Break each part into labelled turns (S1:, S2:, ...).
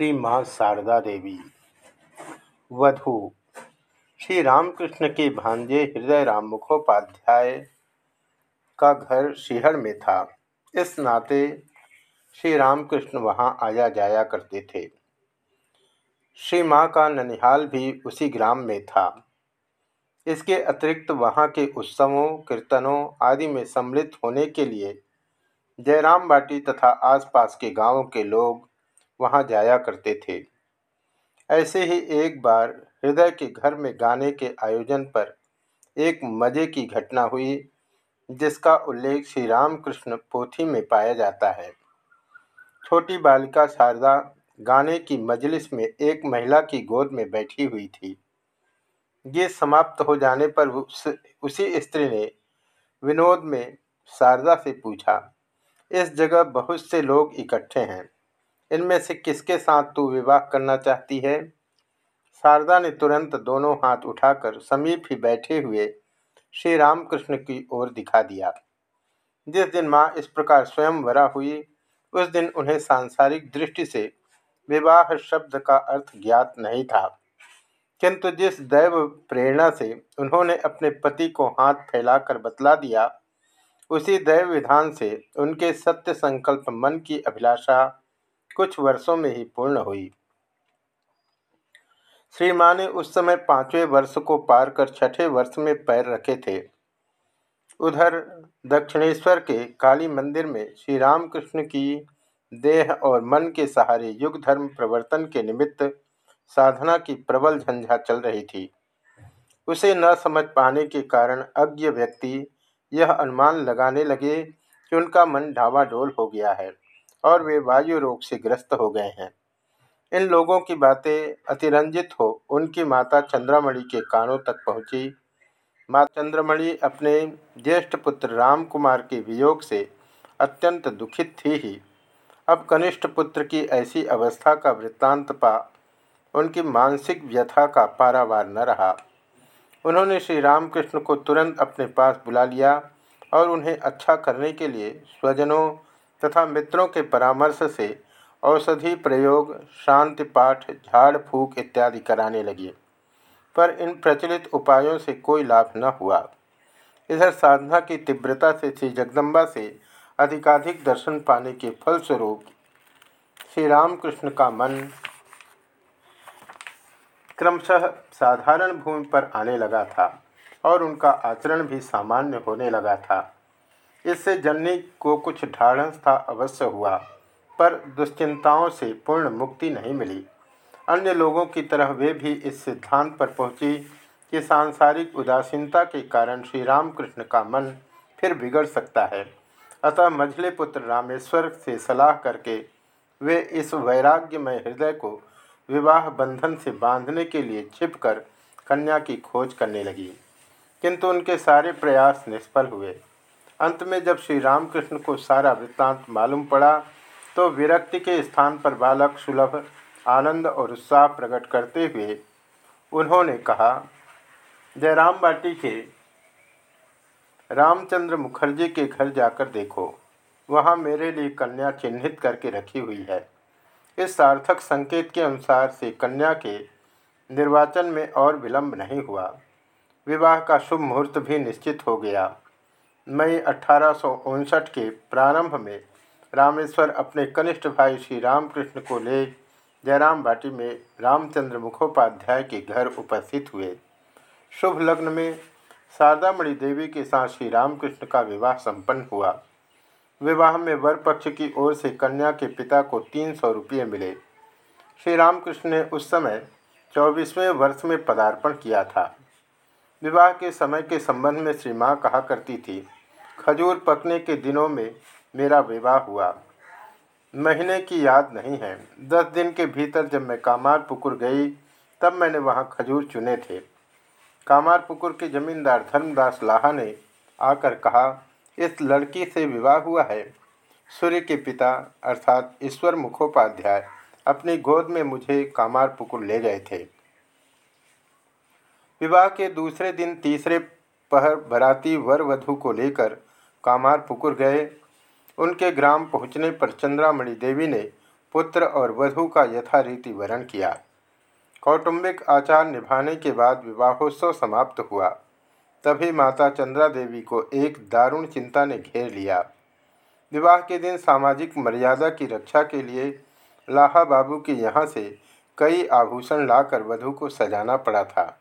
S1: श्री माँ शारदा देवी। वधु। श्री रामकृष्ण के भांजे हृदय राम मुखोपाध्याय का घर शिहर में था। इस नाते श्री रामकृष्ण वहाँ आया जाया करते थे। श्री माँ का ननिहाल भी उसी ग्राम में था। इसके अतिरिक्त वहाँ के उत्सवों, कीर्तनों आदि में सम्मिलित होने के लिए जयराम बाटी तथा आसपास के गाँवों के लोग वहाँ जाया करते थे। ऐसे ही एक बार हृदय के घर में गाने के आयोजन पर एक मज़े की घटना हुई जिसका उल्लेख श्री रामकृष्ण पोथी में पाया जाता है। छोटी बालिका शारदा गाने की मजलिस में एक महिला की गोद में बैठी हुई थी। ये समाप्त हो जाने पर उस, उसी स्त्री ने विनोद में शारदा से पूछा इस जगह बहुत से लोग इकट्ठे हैं। इनमें से किसके साथ तू विवाह करना चाहती है? शारदा ने तुरंत दोनों हाथ उठाकर समीप ही बैठे हुए श्री रामकृष्ण की ओर दिखा दिया। जिस दिन माँ इस प्रकार स्वयं वरा हुई, उस दिन उन्हें सांसारिक दृष्टि से विवाह शब्द का अर्थ ज्ञात नहीं था। किंतु जिस दैव प्रेरणा से उन्होंने अपने पति को हाथ फैलाकर बतला दिया, उसी दैव विधान से उनके सत्य संकल्प मन की अभिलाषा कुछ वर्षों में ही पूर्ण हुई। श्री माँ ने उस समय पाँचवें वर्ष को पार कर छठे वर्ष में पैर रखे थे। उधर दक्षिणेश्वर के काली मंदिर में श्री रामकृष्ण की देह और मन के सहारे युग धर्म प्रवर्तन के निमित्त साधना की प्रबल झंझा चल रही थी। उसे न समझ पाने के कारण अज्ञ व्यक्ति यह अनुमान लगाने लगे कि उनका मन ढावाडोल हो गया है। और वे वायु रोग से ग्रस्त हो गए हैं। इन लोगों की बातें अतिरंजित हो, उनकी माता चंद्रमणि के कानों तक पहुँची। माँ चंद्रमणि अपने ज्येष्ठ पुत्र राम कुमार के वियोग से अत्यंत दुखित थी ही। अब कनिष्ठ पुत्र की ऐसी अवस्था का वृत्तांत पा, उनकी मानसिक व्यथा का पारावार न रहा। उन्होंने श्री रामकृष्ण को तुरंत अपने पास बुला लिया और उन्हें अच्छा करने के लिए स्वजनों तथा मित्रों के परामर्श से औषधि प्रयोग, शांति पाठ, झाड़ फूक इत्यादि कराने लगे। पर इन प्रचलित उपायों से कोई लाभ न हुआ। इधर साधना की तीव्रता से श्री जगदम्बा से अधिकाधिक दर्शन पाने के फलस्वरूप श्री रामकृष्ण का मन क्रमशः साधारण भूमि पर आने लगा था और उनका आचरण भी सामान्य होने लगा था। इससे जननी को कुछ ढाढ़स था अवश्य हुआ, पर दुश्चिंताओं से पूर्ण मुक्ति नहीं मिली। अन्य लोगों की तरह वे भी इस सिद्धांत पर पहुँची कि सांसारिक उदासीनता के कारण श्री रामकृष्ण का मन फिर बिगड़ सकता है। अतः मझले पुत्र रामेश्वर से सलाह करके वे इस वैराग्यमय हृदय को विवाह बंधन से बांधने के लिए छिपकर कन्या की खोज करने लगी। किंतु उनके सारे प्रयास निष्फल हुए। अंत में जब श्री रामकृष्ण को सारा वृत्तांत मालूम पड़ा तो विरक्ति के स्थान पर बालक सुलभ, आनंद और उत्साह प्रकट करते हुए उन्होंने कहा जयराम बाटी के। रामचंद्र मुखर्जी के घर जाकर देखो। वहाँ मेरे लिए कन्या चिन्हित करके रखी हुई है। इस सार्थक संकेत के अनुसार से कन्या के निर्वाचन में और विलंब नहीं हुआ। विवाह का शुभ मुहूर्त भी निश्चित हो गया। मई अठारह सौ उनसठ के प्रारंभ में रामेश्वर अपने कनिष्ठ भाई श्री रामकृष्ण को ले जयराम बाटी में रामचंद्र मुखोपाध्याय के घर उपस्थित हुए। शुभ लग्न में शारदामणि देवी के साथ श्री रामकृष्ण का विवाह संपन्न हुआ। विवाह में वर पक्ष की ओर से कन्या के पिता को तीन सौ रुपये मिले। श्री रामकृष्ण ने उस समय चौबीसवें वर्ष में पदार्पण किया था। विवाह के समय के संबंध में श्री माँ कहा करती थी, खजूर पकने के दिनों में मेरा विवाह हुआ। महीने की याद नहीं है। दस दिन के भीतर जब मैं कामार पुकुर गई, तब मैंने वहाँ खजूर चुने थे। कामार पुकुर के जमींदार धर्मदास लाहा ने आकर कहा, इस लड़की से विवाह हुआ है। सूर्य के पिता अर्थात ईश्वर मुखोपाध्याय अपनी गोद में मुझे कामार पुकुर ले गए थे। विवाह के दूसरे दिन तीसरे पहर बराती वर वधु को लेकर कामार पुकुर गए। उनके ग्राम पहुँचने पर चंद्रामणि देवी ने पुत्र और वधु का यथारीति वरण किया। कौटुंबिक आचार निभाने के बाद विवाहोत्सव समाप्त हुआ। तभी माता चंद्रा देवी को एक दारुण चिंता ने घेर लिया। विवाह के दिन सामाजिक मर्यादा की रक्षा के लिए लाहा बाबू के यहाँ से कई आभूषण लाकर वधु को सजाना पड़ा था।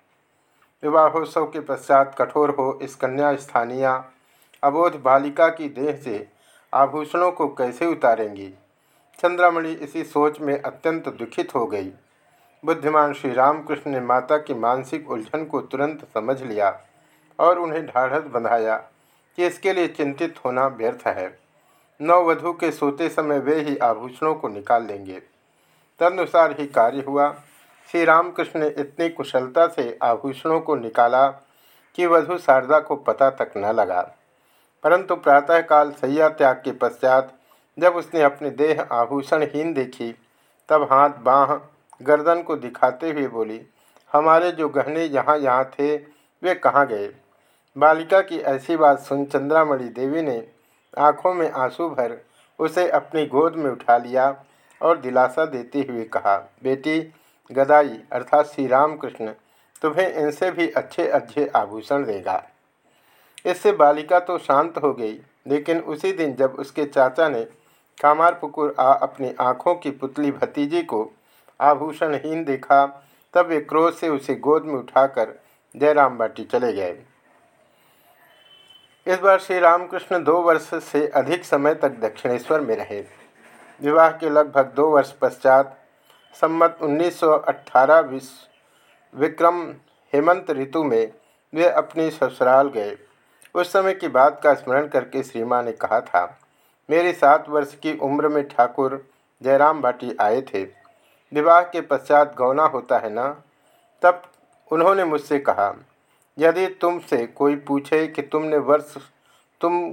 S1: विवाहोत्सव के पश्चात कठोर हो इस कन्या स्थानीय अबोध बालिका की देह से आभूषणों को कैसे उतारेंगी? चंद्रामणि इसी सोच में अत्यंत दुखित हो गई। बुद्धिमान श्री रामकृष्ण ने माता की मानसिक उलझन को तुरंत समझ लिया और उन्हें ढाढ़स बंधाया कि इसके लिए चिंतित होना व्यर्थ है। नववधु के सोते समय वे ही आभूषणों को निकाल लेंगे। तदनुसार ही कार्य हुआ। श्री रामकृष्ण ने इतनी कुशलता से आभूषणों को निकाला कि वधु शारदा को पता तक न लगा। परंतु प्रातःकाल सैया त्याग के पश्चात जब उसने अपने देह आभूषणहीन देखी, तब हाथ बाह गर्दन को दिखाते हुए बोली, हमारे जो गहने यहाँ यहाँ थे, वे कहाँ गए? बालिका की ऐसी बात सुन चंद्रामणि देवी ने आँखों में आँसू भर उसे अपनी गोद में उठा लिया और दिलासा देते हुए कहा, बेटी गदाई अर्थात श्री रामकृष्ण तुम्हें इनसे भी अच्छे अच्छे आभूषण देगा। इससे बालिका तो शांत हो गई, लेकिन उसी दिन जब उसके चाचा ने कामार पुकुर आ अपनी आँखों की पुतली भतीजी को आभूषणहीन देखा, तब वे क्रोध से उसे गोद में उठाकर जयराम बाटी चले गए। इस बार श्री रामकृष्ण दो वर्ष से अधिक समय तक दक्षिणेश्वर में रहे। विवाह के लगभग दो वर्ष पश्चात सम्मत 1918 विश्व विक्रम हेमंत ऋतु में वे अपनी ससुराल गए। उस समय की बात का स्मरण करके श्री ने कहा था, मेरे सात वर्ष की उम्र में ठाकुर जयराम भाटी आए थे। विवाह के पश्चात गौना होता है ना? तब उन्होंने मुझसे कहा, यदि तुमसे कोई पूछे कि तुमने वर्ष, तुम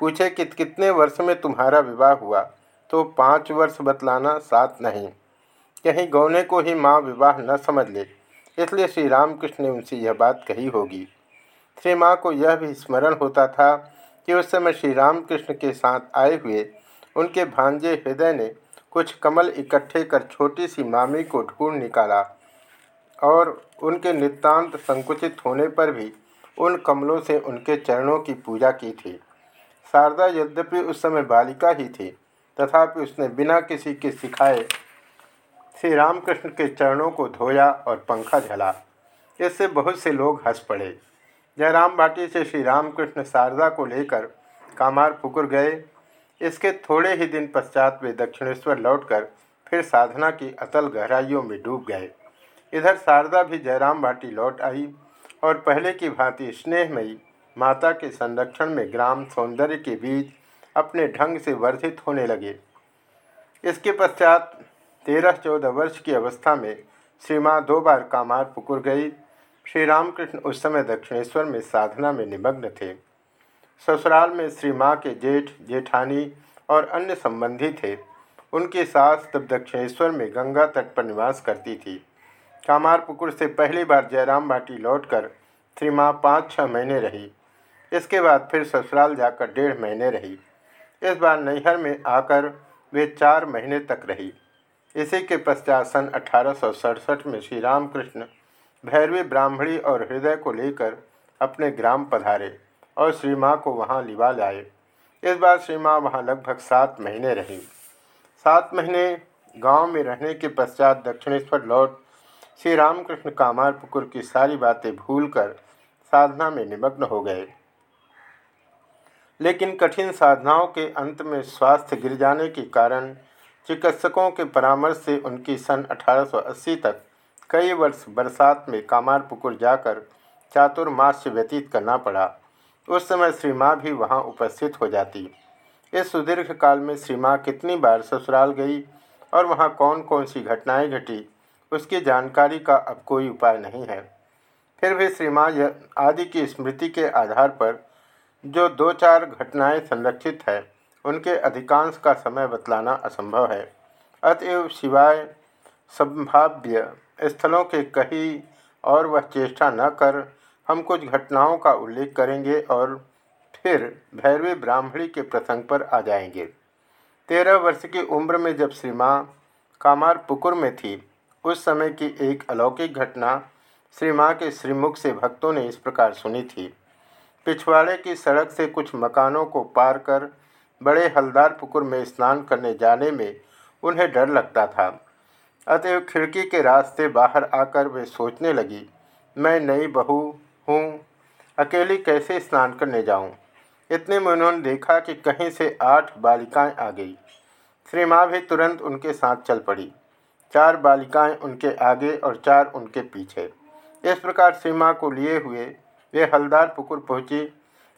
S1: पूछे कि कितने वर्ष में तुम्हारा विवाह हुआ तो पाँच वर्ष बतलाना सात नहीं। कहीं गौने को ही माँ विवाह न समझ ले। इसलिए श्री रामकृष्ण ने उनसे यह बात कही होगी। श्री माँ को यह भी स्मरण होता था कि उस समय श्री रामकृष्ण के साथ आए हुए उनके भांजे हृदय ने कुछ कमल इकट्ठे कर छोटी सी मामी को ढूंढ निकाला और उनके नितांत संकुचित होने पर भी उन कमलों से उनके चरणों की पूजा की थी। शारदा यद्यपि उस समय बालिका ही थी, तथापि उसने बिना किसी के सिखाए श्री रामकृष्ण के चरणों को धोया और पंखा झला। इससे बहुत से लोग हंस पड़े। जयराम भाटी से श्री रामकृष्ण शारदा को लेकर कामार पुकुर गए। इसके थोड़े ही दिन पश्चात वे दक्षिणेश्वर लौटकर फिर साधना की अतल गहराइयों में डूब गए। इधर शारदा भी जयराम भाटी लौट आई और पहले की भांति स्नेहमयी माता के संरक्षण में ग्राम सौंदर्य के बीच अपने ढंग से वर्धित होने लगे। इसके पश्चात तेरह चौदह वर्ष की अवस्था में श्री माँ दो बार कामार पुकुर गई। श्री रामकृष्ण उस समय दक्षिणेश्वर में साधना में निमग्न थे। ससुराल में श्री माँ के जेठ, जेठानी और अन्य संबंधी थे। उनकी सास तब दक्षिणेश्वर में गंगा तट पर निवास करती थी। कामार पुकुर से पहली बार जयराम भाटी लौटकर श्री माँ पाँच छः महीने रही। इसके बाद फिर ससुराल जाकर डेढ़ महीने रही। इस बार नैहर में आकर वे चार महीने तक रही। इसी के पश्चात सन अठारह सौ सड़सठ में श्री रामकृष्ण भैरवी ब्राह्मणी और हृदय को लेकर अपने ग्राम पधारे और श्री माँ को वहाँ लिवा लाए। इस बार श्री माँ वहाँ लगभग सात महीने रही। सात महीने गाँव में रहने के पश्चात दक्षिणेश्वर लौट श्री रामकृष्ण कामार पुकुर की सारी बातें भूलकर साधना में निमग्न हो गए। लेकिन कठिन साधनाओं के अंत में स्वास्थ्य गिर जाने के कारण चिकित्सकों के परामर्श से उनकी सन 1880 तक कई वर्ष बरसात में कामार पुकुर जाकर चातुर्मास्य व्यतीत करना पड़ा। उस समय श्री माँ भी वहाँ उपस्थित हो जाती। इस सुदीर्घ काल में श्री माँ कितनी बार ससुराल गई और वहाँ कौन कौन सी घटनाएँ घटी, उसकी जानकारी का अब कोई उपाय नहीं है। फिर भी श्री माँ आदि की स्मृति के आधार पर जो दो चार घटनाएँ संरक्षित है उनके अधिकांश का समय बतलाना असंभव है। अतएव सिवाय संभाव्य स्थलों के कहीं और वह चेष्टा न कर, हम कुछ घटनाओं का उल्लेख करेंगे और फिर भैरवी ब्राह्मणी के प्रसंग पर आ जाएँगे। तेरह वर्ष की उम्र में जब श्री माँ कामार पुकुर में थी, उस समय की एक अलौकिक घटना श्री माँ के श्रीमुख से भक्तों ने इस प्रकार सुनी थी। पिछवाड़े की सड़क से कुछ मकानों को पार कर बड़े हलदार पुकुर में स्नान करने जाने में उन्हें डर लगता था। अतएव खिड़की के रास्ते बाहर आकर वे सोचने लगी, मैं नई बहू हूँ, अकेली कैसे स्नान करने जाऊँ? इतने में उन्होंने देखा कि कहीं से आठ बालिकाएँ आ गई। श्री माँ भी तुरंत उनके साथ चल पड़ी। चार बालिकाएँ उनके आगे और चार उनके पीछे। इस प्रकार सीमा को लिए हुए वे हलदार पुकुर पहुँची।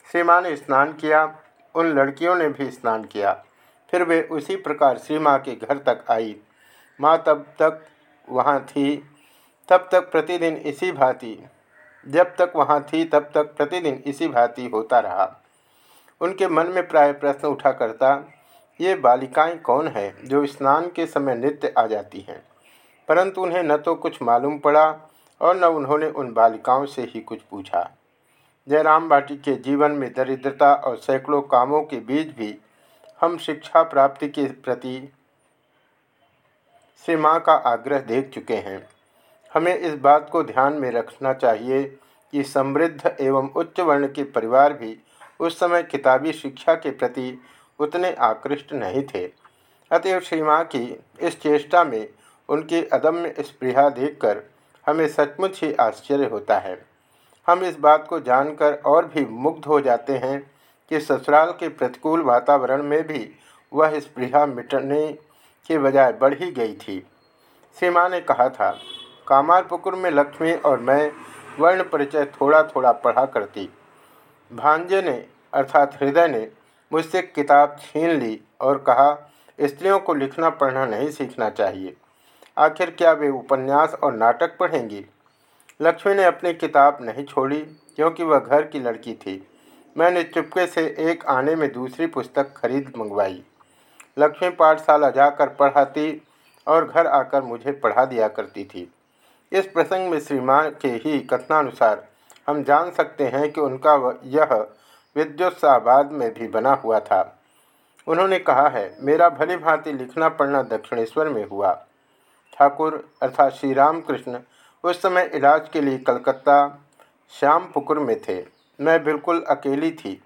S1: सीमा ने स्नान किया उन लड़कियों ने भी स्नान किया। फिर वे उसी प्रकार सीमा के घर तक आई। माँ तब तक वहाँ थी, तब तक प्रतिदिन इसी भांति। जब तक वहाँ थी, तब तक प्रतिदिन इसी भांति होता रहा। उनके मन में प्राय प्रश्न उठा करता, ये बालिकाएँ कौन हैं जो स्नान के समय नित्य आ जाती हैं? परंतु उन्हें न तो कुछ मालूम पड़ा और न उन्होंने उन बालिकाओं से ही कुछ पूछा। जयराम बाटी के जीवन में दरिद्रता और सैकड़ों कामों के बीच भी हम शिक्षा प्राप्ति के प्रति श्री माँ का आग्रह देख चुके हैं। हमें इस बात को ध्यान में रखना चाहिए कि समृद्ध एवं उच्च वर्ण के परिवार भी उस समय किताबी शिक्षा के प्रति उतने आकृष्ट नहीं थे। अतएव श्री माँ की इस चेष्टा में उनकी अदम्य स्पृहा देखकर हमें सचमुच ही आश्चर्य होता है। हम इस बात को जानकर और भी मुग्ध हो जाते हैं कि ससुराल के प्रतिकूल वातावरण में भी वह स्पृहा मिटने के बजाय बढ़ ही गई थी। सीमा ने कहा था, कामारपुकुर में लक्ष्मी और मैं वर्ण परिचय थोड़ा थोड़ा पढ़ा करती। भांजे ने, अर्थात हृदय ने, मुझसे किताब छीन ली और कहा, स्त्रियों को लिखना पढ़ना नहीं सीखना चाहिए। आखिर क्या वे उपन्यास और नाटक पढ़ेंगी? लक्ष्मी ने अपनी किताब नहीं छोड़ी, क्योंकि वह घर की लड़की थी। मैंने चुपके से एक आने में दूसरी पुस्तक खरीद मंगवाई। लक्ष्मी पाठशाला जाकर पढ़ाती और घर आकर मुझे पढ़ा दिया करती थी। इस प्रसंग में श्री माँ के ही कथनानुसार हम जान सकते हैं कि उनका यह विद्युत्साहबाद में भी बना हुआ था। उन्होंने कहा है, मेरा भली भांति लिखना पढ़ना दक्षिणेश्वर में हुआ। ठाकुर अर्थात श्री रामकृष्ण उस समय इलाज के लिए कलकत्ता श्यामपुकुर में थे। मैं बिल्कुल अकेली थी।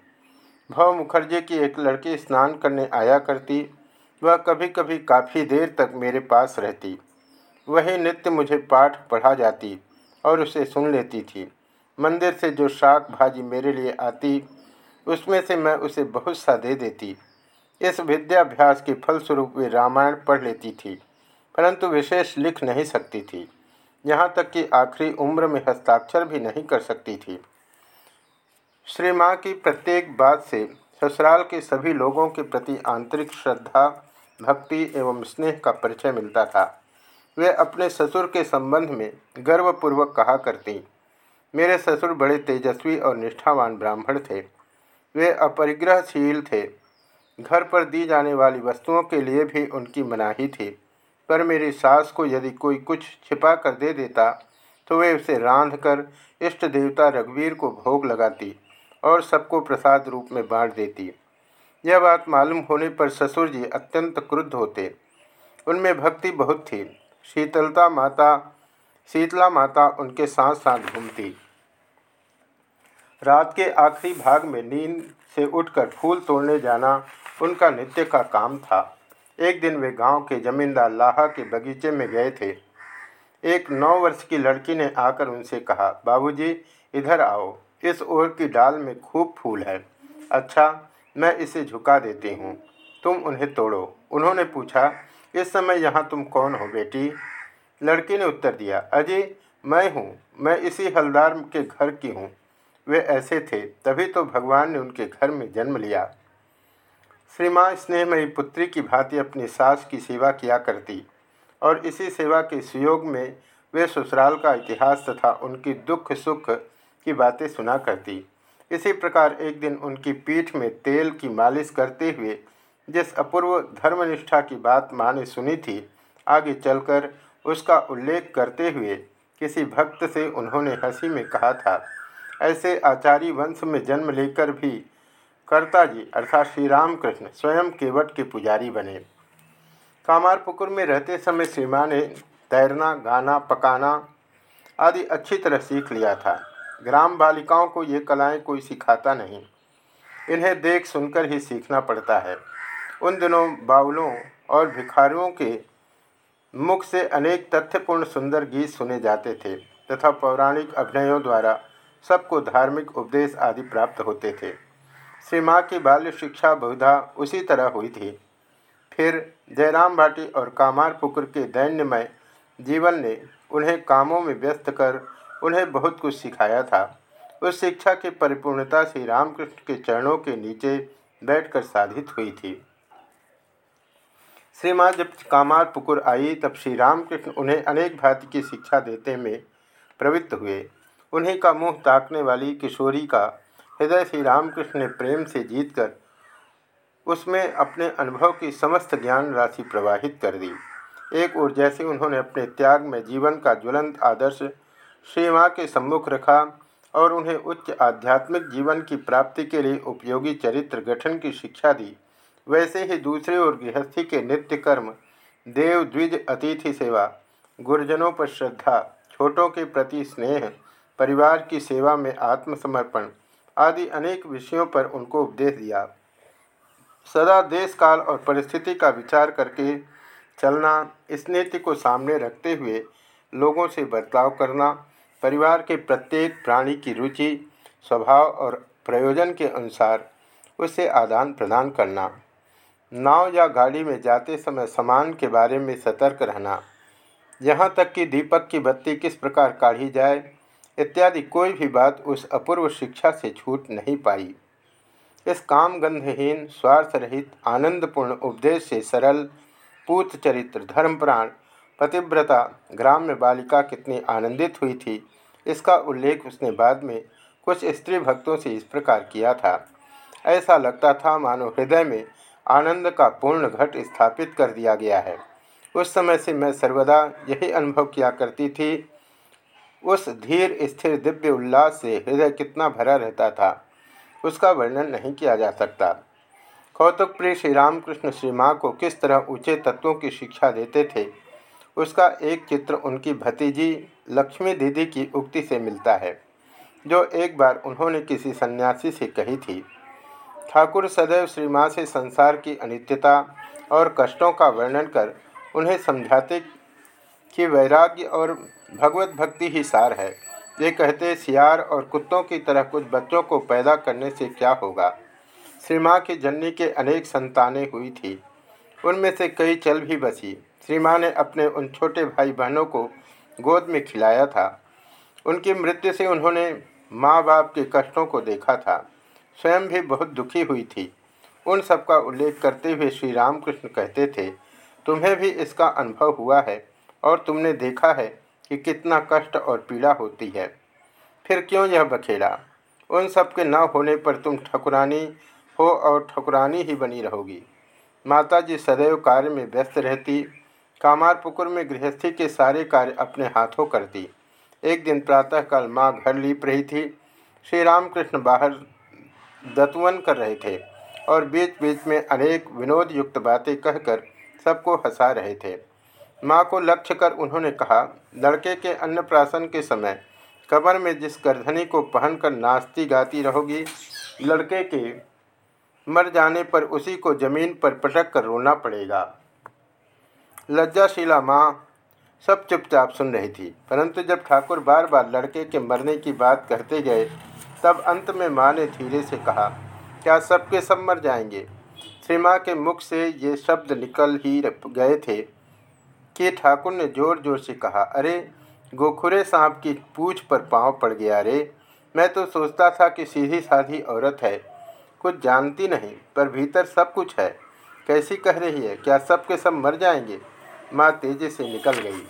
S1: भव मुखर्जी की एक लड़की स्नान करने आया करती, वह कभी कभी काफ़ी देर तक मेरे पास रहती। वही नित्य मुझे पाठ पढ़ा जाती और उसे सुन लेती थी। मंदिर से जो शाक भाजी मेरे लिए आती, उसमें से मैं उसे बहुत सा दे देती। इस विद्याभ्यास के फलस्वरूप वे रामायण पढ़ लेती थी, परंतु विशेष लिख नहीं सकती थी। यहाँ तक कि आखिरी उम्र में हस्ताक्षर भी नहीं कर सकती थी। श्री माँ की प्रत्येक बात से ससुराल के सभी लोगों के प्रति आंतरिक श्रद्धा, भक्ति एवं स्नेह का परिचय मिलता था। वे अपने ससुर के संबंध में गर्वपूर्वक कहा करती, मेरे ससुर बड़े तेजस्वी और निष्ठावान ब्राह्मण थे। वे अपरिग्रहशील थे। घर पर दी जाने वाली वस्तुओं के लिए भी उनकी मनाही थी। पर मेरी सास को यदि कोई कुछ छिपा कर दे देता तो वे उसे रांध कर इष्ट देवता रघुवीर को भोग लगाती और सबको प्रसाद रूप में बांट देती। यह बात मालूम होने पर ससुर जी अत्यंत क्रुद्ध होते। उनमें भक्ति बहुत थी। शीतलता माता, शीतला माता उनके साथ साथ घूमती। रात के आखिरी भाग में नींद से उठकर फूल तोड़ने जाना उनका नित्य का काम था। एक दिन वे गाँव के जमींदार लाहा के बगीचे में गए थे। एक नौ वर्ष की लड़की ने आकर उनसे कहा, बाबूजी, इधर आओ। इस ओर की डाल में खूब फूल है। अच्छा मैं इसे झुका देती हूँ। तुम उन्हें तोड़ो। उन्होंने पूछा, इस समय यहाँ तुम कौन हो बेटी? लड़की ने उत्तर दिया अजय मैं हूँ। मैं इसी हलदार के घर की हूँ। वे ऐसे थे, तभी तो भगवान ने उनके घर में जन्म लिया। श्री माँ स्नेहमयी पुत्री की भांति अपनी सास की सेवा किया करती, और इसी सेवा के सुयोग में वे ससुराल का इतिहास तथा उनकी दुख सुख की बातें सुना करती। इसी प्रकार एक दिन उनकी पीठ में तेल की मालिश करते हुए जिस अपूर्व धर्मनिष्ठा की बात माँ ने सुनी थी, आगे चलकर उसका उल्लेख करते हुए किसी भक्त से उन्होंने हँसी में कहा था, ऐसे आचार्य वंश में जन्म लेकर भी कर्ता जी, अर्थात श्री रामकृष्ण स्वयं केवट के पुजारी बने। कामारपुकुर में रहते समय सीमा ने तैरना, गाना, पकाना आदि अच्छी तरह सीख लिया था। ग्राम बालिकाओं को ये कलाएँ कोई सिखाता नहीं। इन्हें देख सुनकर ही सीखना पड़ता है। उन दिनों बाउलों और भिखारियों के मुख से अनेक तथ्यपूर्ण सुंदर गीत सुने जाते थे तथा पौराणिक अभिनयों द्वारा सबको धार्मिक उपदेश आदि प्राप्त होते थे। श्री माँ की बाल्य शिक्षा बहुधा उसी तरह हुई थी। फिर जयराम भाटी और कामार पुकुर के दैन्यमय जीवन ने उन्हें कामों में व्यस्त कर उन्हें बहुत कुछ सिखाया था। उस शिक्षा की परिपूर्णता श्री रामकृष्ण के चरणों के नीचे बैठकर साधित हुई थी। श्री माँ जब कामार पुकुर आई, तब श्री रामकृष्ण उन्हें अनेक भांति की शिक्षा देते में प्रवृत्त हुए। उन्हीं का मुँह ताकने वाली किशोरी का हृदय श्री रामकृष्ण ने प्रेम से जीतकर उसमें अपने अनुभव की समस्त ज्ञान राशि प्रवाहित कर दी। एक ओर जैसे उन्होंने अपने त्याग में जीवन का ज्वलंत आदर्श श्री माँ के सम्मुख रखा और उन्हें उच्च आध्यात्मिक जीवन की प्राप्ति के लिए उपयोगी चरित्र गठन की शिक्षा दी, वैसे ही दूसरी ओर गृहस्थी के नित्य कर्म देव द्विज अतिथि सेवा, गुरुजनों पर श्रद्धा, छोटों के प्रति स्नेह, परिवार की सेवा में आत्मसमर्पण आदि अनेक विषयों पर उनको उपदेश दिया। सदा देश काल और परिस्थिति का विचार करके चलना, इस नीति को सामने रखते हुए लोगों से बर्ताव करना, परिवार के प्रत्येक प्राणी की रुचि, स्वभाव और प्रयोजन के अनुसार उसे आदान प्रदान करना। नाव या गाड़ी में जाते समय सामान के बारे में सतर्क रहना। यहाँ तक कि दीपक की बत्ती किस प्रकार काढ़ी जाए इत्यादि कोई भी बात उस अपूर्व शिक्षा से छूट नहीं पाई। इस काम गंधहीन स्वार्थ रहित आनंदपूर्ण उपदेश से सरल, पूत चरित्र धर्मप्राण पतिव्रता, ग्राम्य बालिका कितनी आनंदित हुई थी, इसका उल्लेख उसने बाद में कुछ स्त्री भक्तों से इस प्रकार किया था। ऐसा लगता था मानो हृदय में आनंद का पूर्ण घट स्थापित कर दिया गया है। उस समय से मैं सर्वदा यही अनुभव किया करती थी उस धीर, स्थिर, दिव्य उल्लास से हृदय कितना भरा रहता था, उसका वर्णन नहीं किया जा सकता। कौतुक प्रिय श्री रामकृष्ण श्री माँ को किस तरह ऊँचे तत्वों की शिक्षा देते थे, उसका एक चित्र उनकी भतीजी लक्ष्मी दीदी की उक्ति से मिलता है, जो एक बार उन्होंने किसी सन्यासी से कही थी। ठाकुर सदैव श्री माँ से संसार की अनित्यता और कष्टों का वर्णन कर उन्हें समझाते कि वैराग्य और भगवत भक्ति ही सार है। ये कहते, सियार और कुत्तों की तरह कुछ बच्चों को पैदा करने से क्या होगा? श्री माँ की जननी के अनेक संतानें हुई थी। उनमें से कई चल भी बसी। श्री माँ ने अपने उन छोटे भाई बहनों को गोद में खिलाया था। उनकी मृत्यु से उन्होंने माँ बाप के कष्टों को देखा था। स्वयं भी बहुत दुखी हुई थी। उन सब का उल्लेख करते हुए श्री रामकृष्ण कहते थे, तुम्हें भी इसका अनुभव हुआ है। और तुमने देखा है कि कितना कष्ट और पीड़ा होती है। फिर क्यों यह बखेड़ा? उन सब के न होने पर तुम ठकुरानी हो और ठकुरानी ही बनी रहोगी। माता जी सदैव कार्य में व्यस्त रहती, कामारपुकुर में गृहस्थी के सारे कार्य अपने हाथों करती। एक दिन प्रातःकाल माँ घर लीप रही थी। श्री रामकृष्ण बाहर दतवन कर रहे थे और बीच बीच में अनेक विनोद युक्त बातें कहकर सबको हंसा रहे थे। माँ को लक्ष्य कर उन्होंने कहा, लड़के के अन्नप्राशन के समय कमर में जिस गर्धनी को पहनकर नाचती गाती रहोगी, लड़के के मर जाने पर उसी को ज़मीन पर पटक कर रोना पड़ेगा। लज्जाशीला माँ सब चुपचाप सुन रही थी, परंतु जब ठाकुर बार बार लड़के के मरने की बात कहते गए, तब अंत में माँ ने धीरे से कहा, क्या सबके सब मर जाएँगे? श्री माँ के मुख से ये शब्द निकल ही गए थे। कि ठाकुर ने ज़ोर ज़ोर से कहा, अरे, गोखुरे सांप की पूछ पर पाँव पड़ गया रे। मैं तो सोचता था कि सीधी साधी औरत है। कुछ जानती नहीं, पर भीतर सब कुछ है। कैसी कह रही है? क्या सब के सब मर जाएँगे? माँ तेज़ी से निकल गई।